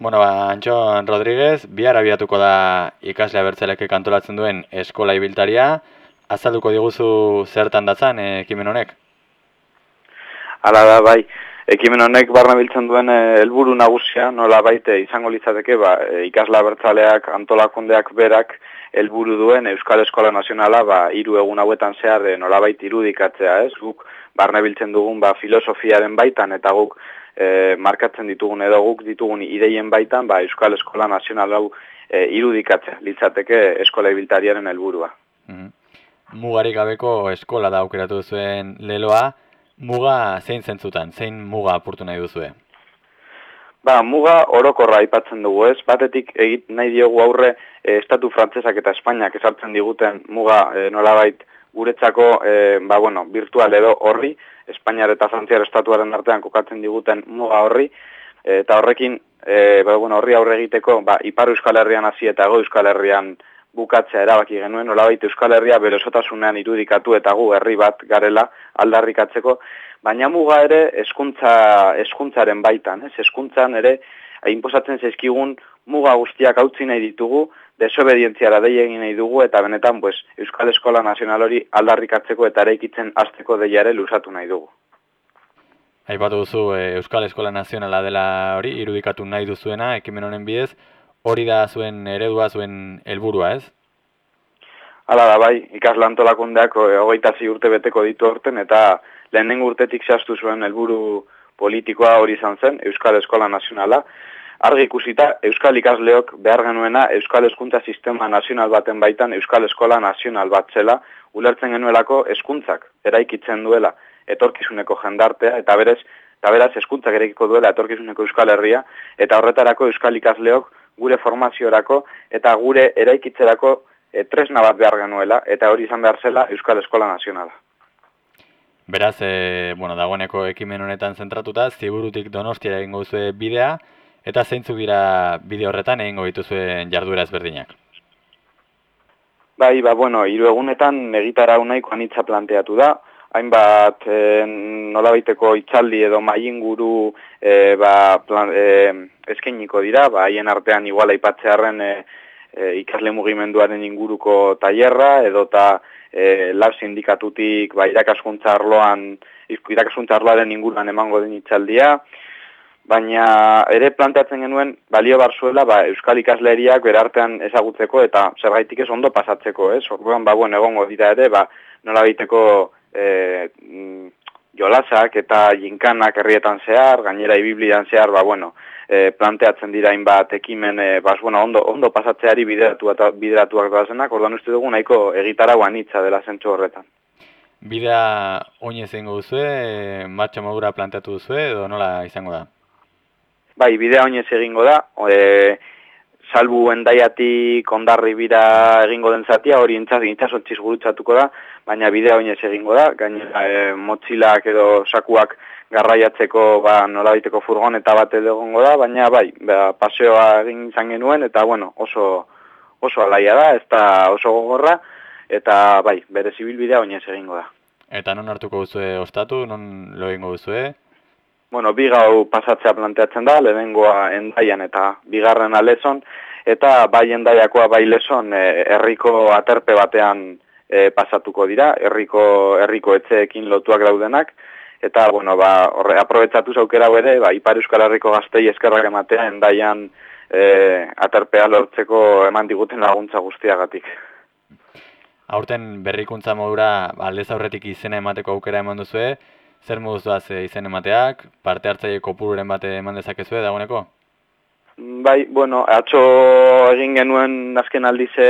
Bueno, ba, Antxon Rodríguez, bihar abiatuko da ikasle abertzeleke kantolatzen duen eskola ibiltaria. Azalduko diguzu zertan datzan eh, ekimen honek? Hala da, bai. Ekimen honek barna biltzen duen eh, helburu nagusia, nola baite izango litzateke, ba, e, ikasle abertzaleak antolakundeak berak helburu duen Euskal Eskola Nazionala ba, iru egun hauetan zehar e, nola baita irudikatzea, ez? Guk barna biltzen dugun ba, filosofiaren baitan eta guk e, markatzen ditugun edo guk ditugun ideien baitan, ba, Euskal Eskola Nazional hau e, irudikatzea, litzateke eskola ibiltariaren helburua. Mm Mugarik gabeko eskola da aukeratu zuen leloa, muga zein zentzutan, zein muga apurtu nahi duzue? Ba, muga orokorra aipatzen dugu ez, batetik egit nahi diogu aurre e, Estatu Frantzesak eta Espainiak esartzen diguten muga e, nolabait guretzako, e, ba, bueno, virtual edo horri, Espainiar eta Frantziar estatuaren artean kokatzen diguten muga horri, eta horrekin, e, ba, bueno, horri aurre egiteko, ba, Ipar Euskal Herrian hasi eta Go Euskal Herrian bukatzea erabaki genuen, nolabait Euskal Herria berosotasunean irudikatu eta gu herri bat garela aldarrikatzeko, baina muga ere eskuntza, eskuntzaren baitan, ez? eskuntzan ere, inposatzen zezkigun muga guztiak hautzi nahi ditugu, desobedientziara dei egin nahi dugu eta benetan pues, Euskal Eskola Nazional hori aldarrikatzeko eta eraikitzen hasteko deiare lusatu nahi dugu. Aipatu duzu e, Euskal Eskola Nazionala dela hori irudikatu nahi duzuena ekimen honen bidez, hori da zuen eredua zuen helburua, ez? Hala da bai, ikasle antolakundeak hogeita zi urte beteko ditu horten eta lehenen urtetik zehaztu zuen helburu politikoa hori izan zen, Euskal Eskola Nazionala, argi ikusita Euskal ikasleok behar genuena Euskal Hezkuntza Sistema Nazional baten baitan Euskal Eskola Nazional bat zela, ulertzen genuelako hezkuntzak eraikitzen duela etorkizuneko jendartea eta berez eta beraz hezkuntzak eraikiko duela etorkizuneko Euskal Herria eta horretarako Euskal ikasleok gure formaziorako eta gure eraikitzerako e, tresna bat behar genuela eta hori izan behar zela Euskal Eskola Nazionala. Beraz, e, bueno, dagoeneko ekimen honetan zentratuta, ziburutik donostia egingo zuen bidea, Eta zeintzuk dira bideo horretan egingo dituzuen jarduera ezberdinak? Bai, ba, bueno, hiru egunetan egitara unaiko anitza planteatu da, hainbat e, nolabaiteko itzaldi edo mainguru e, eh, ba, plan, e, dira, ba, haien artean iguala ipatzearen e, e, ikasle mugimenduaren inguruko tailerra edo eta e, lab sindikatutik ba, irakaskuntza arloan, irakaskuntza arloaren inguruan emango den itzaldia, baina ere planteatzen genuen balio barzuela ba, Euskal ikasleriak berartean ezagutzeko eta zergaitik ez ondo pasatzeko, ez? Orduan, ba, bueno, egongo dira ere, ba, nola baiteko e, mm, jolasak eta jinkanak herrietan zehar, gainera ibiblian zehar, ba, bueno, e, planteatzen dira inbat ekimen, e, ba, bueno, ondo, ondo pasatzeari bideratu eta bideratuak da zenak, orduan uste dugu nahiko egitarauan hitza dela zentsu horretan. Bidea oinez egingo duzue, martxa modura planteatu duzue, edo nola izango da? Bai, bidea oinez egingo da, e, salbu endaiatik ondarri bira egingo den zatia, hori intzasontziz gurutzatuko da, baina bidea oinez egingo da, gainera e, motzilak edo sakuak garraiatzeko ba, nolabiteko furgoneta bat edo egongo da, baina bai, ba, paseoa egin izan genuen, eta bueno, oso, oso alaia da, ez da oso gogorra, eta bai, bere zibil bidea oinez egingo da. Eta non hartuko duzue ostatu, non lo egingo duzue? Bueno, bi gau pasatzea planteatzen da, lehenengoa endaian eta bigarren alezon, eta bai endaiakoa bai lezon e, herriko aterpe batean e, pasatuko dira, herriko herriko etxeekin lotuak daudenak, eta, bueno, ba, horre, aprobetsatu zaukera ere, ba, Ipar Euskal Herriko gaztei eskerrak ematea endaian e, aterpea lortzeko eman diguten laguntza guztiagatik. Aurten berrikuntza modura aldez aurretik izena emateko aukera eman duzue, zer moduz doaz e, izen emateak, parte hartzaile kopururen bate eman dezakezue dagoeneko? Bai, bueno, atxo egin genuen azken aldize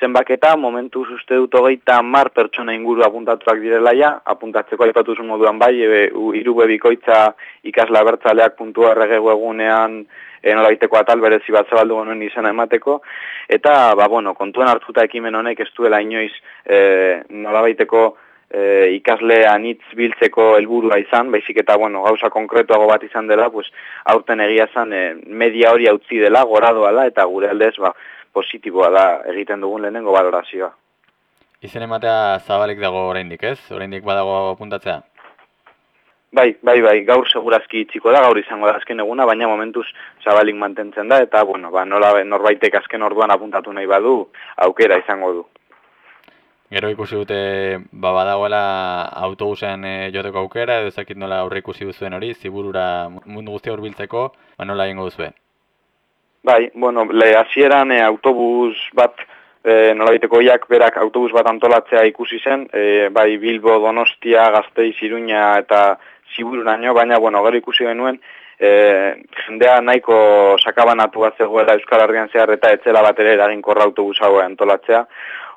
zenbaketa, momentu uste dut hogeita mar pertsona inguru apuntatuak direla ja, apuntatzeko aipatuzun moduan bai, e, irube bikoitza ikasla bertzaleak puntua erregegu egunean e, nolaiteko atal berezi bat zabaldu genuen izena emateko, eta, ba, bueno, kontuen hartuta ekimen honek ez duela inoiz e, nolabaiteko e, ikasle anitz biltzeko helburua izan, baizik eta bueno, gauza konkretuago bat izan dela, pues, aurten egia zan e, media hori utzi dela, goradoala, eta gure aldez ba, positiboa da egiten dugun lehenengo balorazioa. Izen ematea zabalik dago oraindik ez? Oraindik badago apuntatzea? Bai, bai, bai, gaur segurazki itxiko da, gaur izango da azken eguna, baina momentuz zabalik mantentzen da, eta, bueno, ba, nola norbaitek azken orduan apuntatu nahi badu, aukera izango du. Gero ikusi dute, ba, badagoela autobusean e, joteko aukera, edo ezakit nola aurre ikusi duzuen hori, ziburura mundu guztia urbiltzeko, ba, nola egingo duzuen? Bai, bueno, le hasieran e, autobus bat, e, nola berak autobus bat antolatzea ikusi zen, e, bai, Bilbo, Donostia, Gazteiz, Iruña eta zibururaino, baina, bueno, gero ikusi genuen, e, jendea nahiko sakabanatu bat zegoela Euskal Herrian zehar eta etzela bat ere eraginkorra autobus hau antolatzea.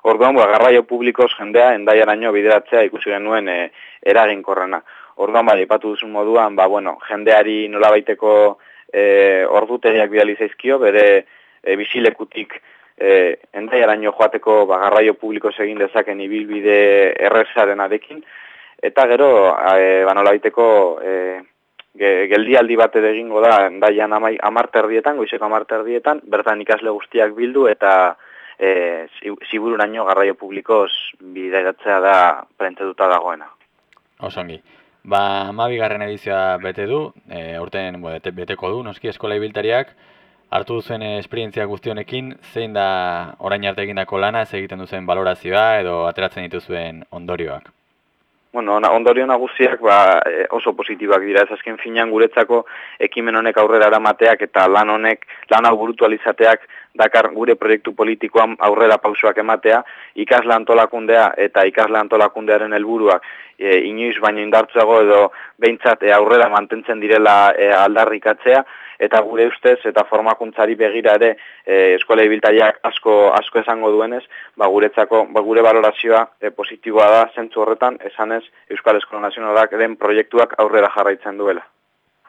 Orduan, ba, garraio publikoz jendea endaiaraino bideratzea ikusi genuen e, eraginkorrena. Orduan, bai, ipatu duzun moduan, ba, bueno, jendeari nola baiteko e, orduteriak bidali zaizkio, bere e, bizilekutik e, endaiaraino joateko ba, garraio publiko egin dezaken ibilbide errezaren adekin, Eta gero, e, banola baiteko, e, geldialdi bat egingo da, daian amarterdietan, goizeko amarterdietan, bertan ikasle guztiak bildu eta e, zibururaino garraio publikoz bideratzea da prentetuta dagoena. Osongi. Ba, amabigarren edizioa bete du, e, urten bete, beteko du, noski eskola ibiltariak, hartu duzuen esperientzia guztionekin, zein da orain arte egindako lana, ez egiten duzen valorazioa edo ateratzen dituzuen ondorioak? Bueno, ondorio nagusiak ba, e, oso positibak dira, ez azken finean guretzako ekimen honek aurrera eramateak eta lan honek, lan hau burutualizateak dakar gure proiektu politikoan aurrera pausoak ematea, ikasle antolakundea eta ikasle antolakundearen helburuak e, inoiz baino indartzago edo behintzat e, aurrera mantentzen direla e, aldarrikatzea, eta gure ustez eta formakuntzari begira ere e, eskola ibiltaiak asko asko esango duenez, ba guretzako ba gure valorazioa e, positiboa da zentzu horretan esanez Euskal Eskola Nazionalak den proiektuak aurrera jarraitzen duela.